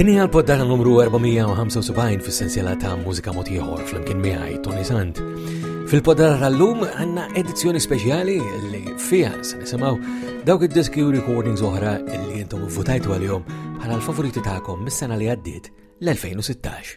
Din hija l-poddata numru 475 fis-sensiela ta' mużika mod ieħor flimkien miegħi Tony Sant. Fil-poddata tal-lum għandna edizzjoni speċjali li fiha se nisimgħu dawk id-diski u recordings oħra li intom votajtu għalihom bħala l-favoriti tagħkom mis-sena li għaddiet l-2016.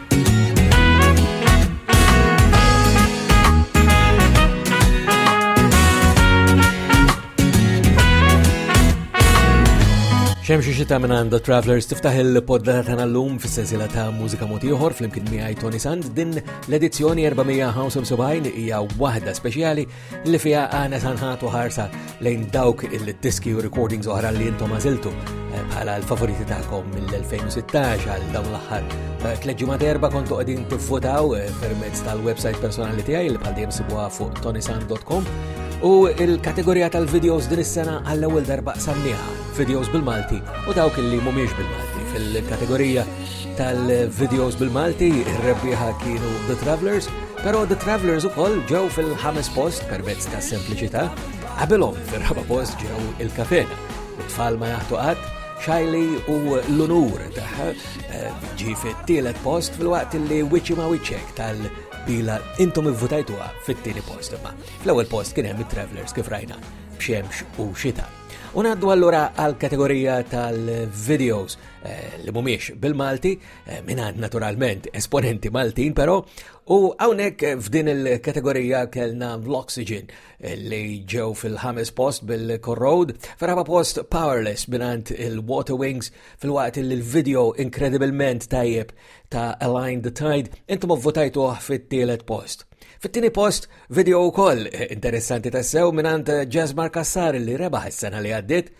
Xemxie xita minn għanda Travelers tiftaħ il-poddata tagħna llum fis-sensiela ta' mużika moti oħor flimkien miegħi Tony Sand din l-edizzjoni 475 hija waħda speċjali li fiha għana sanħatu ħarsa lejn dawk il-diski u recordings oħra li jintom għaziltu eh, bħala l-favoriti ta'kom mill-2016 għal dawn l-aħħar eh, tleġġima derba kontu għadin tifvotaw eh, permezz tal-website personali tiegħi li bħal dejjem sibuha fuq tonisan.com u il-kategorija tal-videos din is-sena għall-ewwel darba sammiħa videos bil-Malti u dawk li mhumiex bil-Malti fil-kategorija tal-videos bil-Malti, ir-rebbieħa kienu The Travelers, pero The Travelers u koll ġew fil-ħames post permezz ta' sempliċità, qabilhom fil-raba post ġew il-kafena. It-tfal ma jaħtu qatt, xajli u l-unur taħħa eh, ġi fit-tielet post fil-waqt li wiċċi ma wiċċek tal- bila intom ivvutajtuha fit-tieni post imma. Fl-ewwel post kien hemm it-Travelers kif rajna b'xemx u xita. U ngħaddu allura għal kategorija tal-videos Eh, li mumiex bil-Malti, eh, minant naturalment esponenti Maltin, pero u għawnek eh, f'din il-kategorija kellna l-Oxygen li ġew fil-ħames post bil-Corrode, ferraba post Powerless minant il-Water Wings fil-waqt li l-video inkredibilment tajjeb ta' Align the Tide, intom votajtu fit-tielet post. Fit-tini post, video u koll interessanti ta' sew minant Jazz Markassar li rebaħ s sena li għaddit,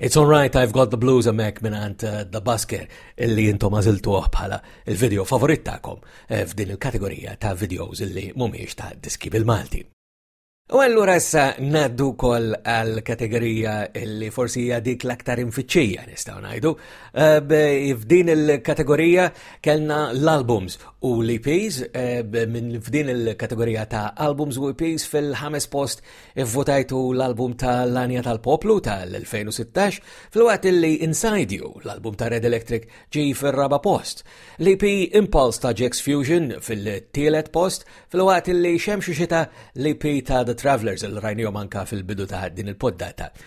It's alright, I've got the blues a Mac minn għant uh, The Busker illi jintom għaziltuħ bħala il-video favorit ta'kom uh, f'din il-kategorija ta' videos illi mumiex ta' diski bil-Malti. U allura issa naddu kol għal-kategorija illi forsi hija dik l-aktar infittxija nistgħu ngħidu. Uh, f'din il-kategorija kellna l-albums u l-EPs, minn f'din il-kategorija ta' albums u EPs fil-ħames post Ivvotajtu l-album ta' L-Anja tal-Poplu tal-2016 fil-waqt li Inside You, l-album ta' Red Electric, ġi fil-raba post. L-EP Impulse ta' Jax Fusion fil-tielet post fil-waqt li Xemx Xita l-EP ta' The Travelers il-rajnijom anka fil-bidu ta' din il-poddata.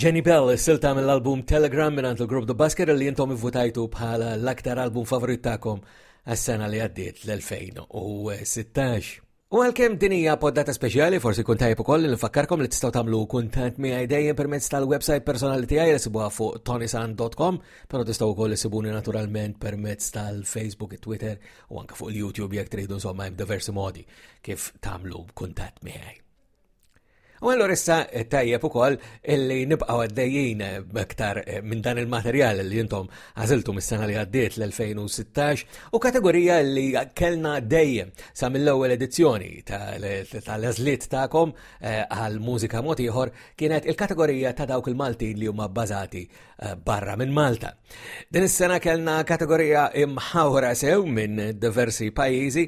Jenny Bell, silta mill-album Telegram mingħand il-grupp The Basket li intom ivvutajtu bħala l-aktar album favorit tagħkom għas-sena li għaddiet l-2016. U għalkemm din hija poddata speċjali, forsi kun tajjeb ukoll li nfakkarkom li tistgħu tagħmlu kuntant miegħi dejjem permezz tal-website personali tiegħi li sibuha fuq tonisan.com, però tistgħu wkoll isibuni naturalment permezz tal-Facebook, Twitter u anke fuq il-YouTube jekk tridu insomma hemm diversi modi kif tagħmlu kuntant miegħi. U allura issa eh, tajjeb ukoll illi nibqgħu għaddejjin eh, aktar eh, minn dan il-materjal li intom għażiltu mis-sena li għaddiet l-2016 u kategorija li kellna dejjem sa mill-ewwel edizzjoni tal-eżliet tagħkom għal mużika mod ieħor kienet il-kategorija ta' dawk il-Maltin li huma bbażati Eh, barra minn Malta. Din is-sena kellna kategorija imħawra sew minn diversi pajjiżi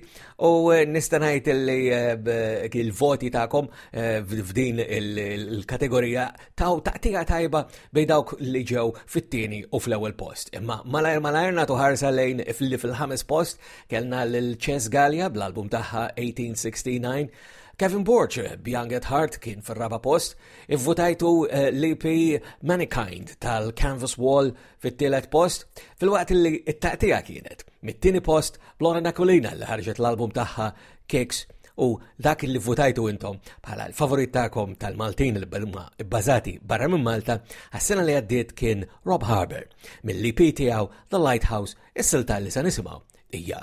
u eh, nista' ngħid li eh, il-voti tagħkom f'din il-kategorija taw taqtija tajba bejn dawk li ġew fit-tieni u fl-ewwel post. Imma malajr malajr nagħtu ħarsa lejn li fil-ħames post kellna lil Chess Gallia bl-album tagħha 1869 Kevin Borch, Beyond Heart, kien fil-raba post, Ivvutajtu eh, l-EP Mankind tal-Canvas Wall fit-tielet post, fil-waqt li t-taqtija kienet mit-tieni post Laura Nakolina li ħarġet l-album tagħha Kicks u dak li votajtu intom bħala l-favorit tagħkom tal-Maltin li bħalma bbażati barra minn Malta għas-sena li għaddiet kien Rob Harbour mill-EP tiegħu The Lighthouse is-silta li se nisimgħu hija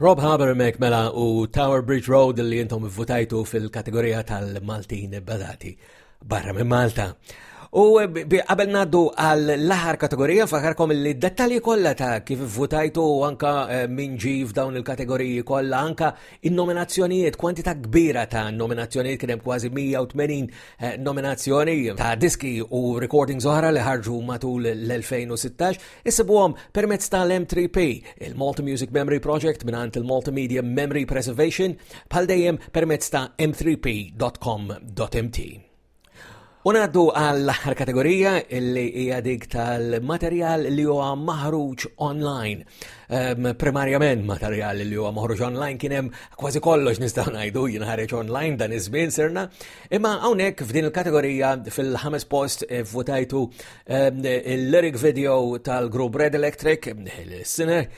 Rob Haber mek mela u Tower Bridge Road li jintom votajtu fil-kategorija tal-Maltin Badati. barra minn Malta. U qabel naddu għal l-aħar kategorija fakarkom li dettalji kollha ta' kif votajtu anka eh, minn ġi f'dawn il-kategoriji kollha anka in-nominazzjonijiet, kwantità kbira ta' nominazzjonijiet kien hemm kważi 180 eh, nominazzjoni ta' diski u recordings oħra li ħarġu matul l-2016. Isibuhom permezz ta' l-M3P, il-Malta Music Memory Project mingħand il-Multimedia Memory Preservation, bħal dejjem permezz ta' m3p.com.mt. Unaddu għall-aħħar kategorija li hija dik tal-materjal li huwa maħruġ online. Um, primarjament materjal li huwa maħruġ online kien hemm kważi kollox nistgħu ngħidu jinħareġ online dan iż-żmien sirna, imma hawnhekk f'din il-kategorija fil-ħames post eh, votajtu Ehm, il-lyric video tal-grupp Red Electric, ehm, il-Sinner,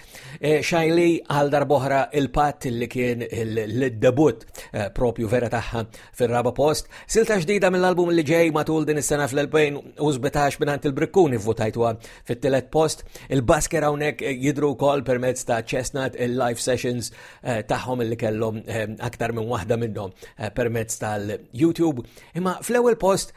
eh, xajli għal darboħra il-pat li kien il-debut eh, propju vera taħħa fil-raba post. Silta ġdida mill-album li ġej matul din is-sena fl-2017 minant il-Brikkuni votajtuha fit-telet post. Il-basker hawnhekk eh, jidru kol permezz ta' Chestnut il-live sessions tagħhom li kellhom ehm, aktar minn waħda minnhom permezz tal-YouTube. Imma fl-ewwel post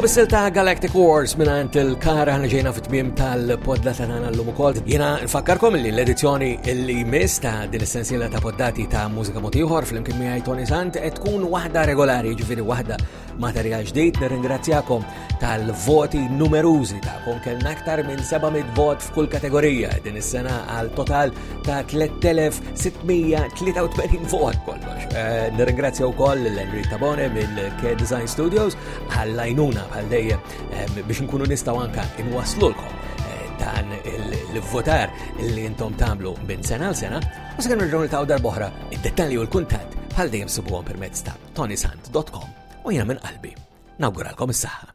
Bissel ta' Galactic Wars minant il-kar ħana ġejna fit-tmim tal-podda ta' nana l-lum ukoll. Jena nfakkarkom li l-edizzjoni li mis ta' din essenzjela ta' poddati ta' mużika motiħor fl-imkien miħaj Tony Sant et tkun wahda regolari ġifiri wahda materjal ġdijt nirringrazzjakom tal-voti numerużi ta' kun kellna aktar minn 700 vot f'kull kategorija din is-sena għal total ta' 3683 vot kollox. Eh, nirringrazzja wkoll l-Henry Tabone minn K Design Studios għall-lajnuna bħal dejjem eh, biex nkunu nistgħu anka inwaslulkom eh, dan il-votar li intom tagħmlu minn sena għal sena u se kienu nirġgħu niltaqgħu darb'oħra id-dettalji u l-kuntatt bħal dejjem sibuhom permezz ta' tonisant.com u jiena minn qalbi Nawguralkom is-saħħa.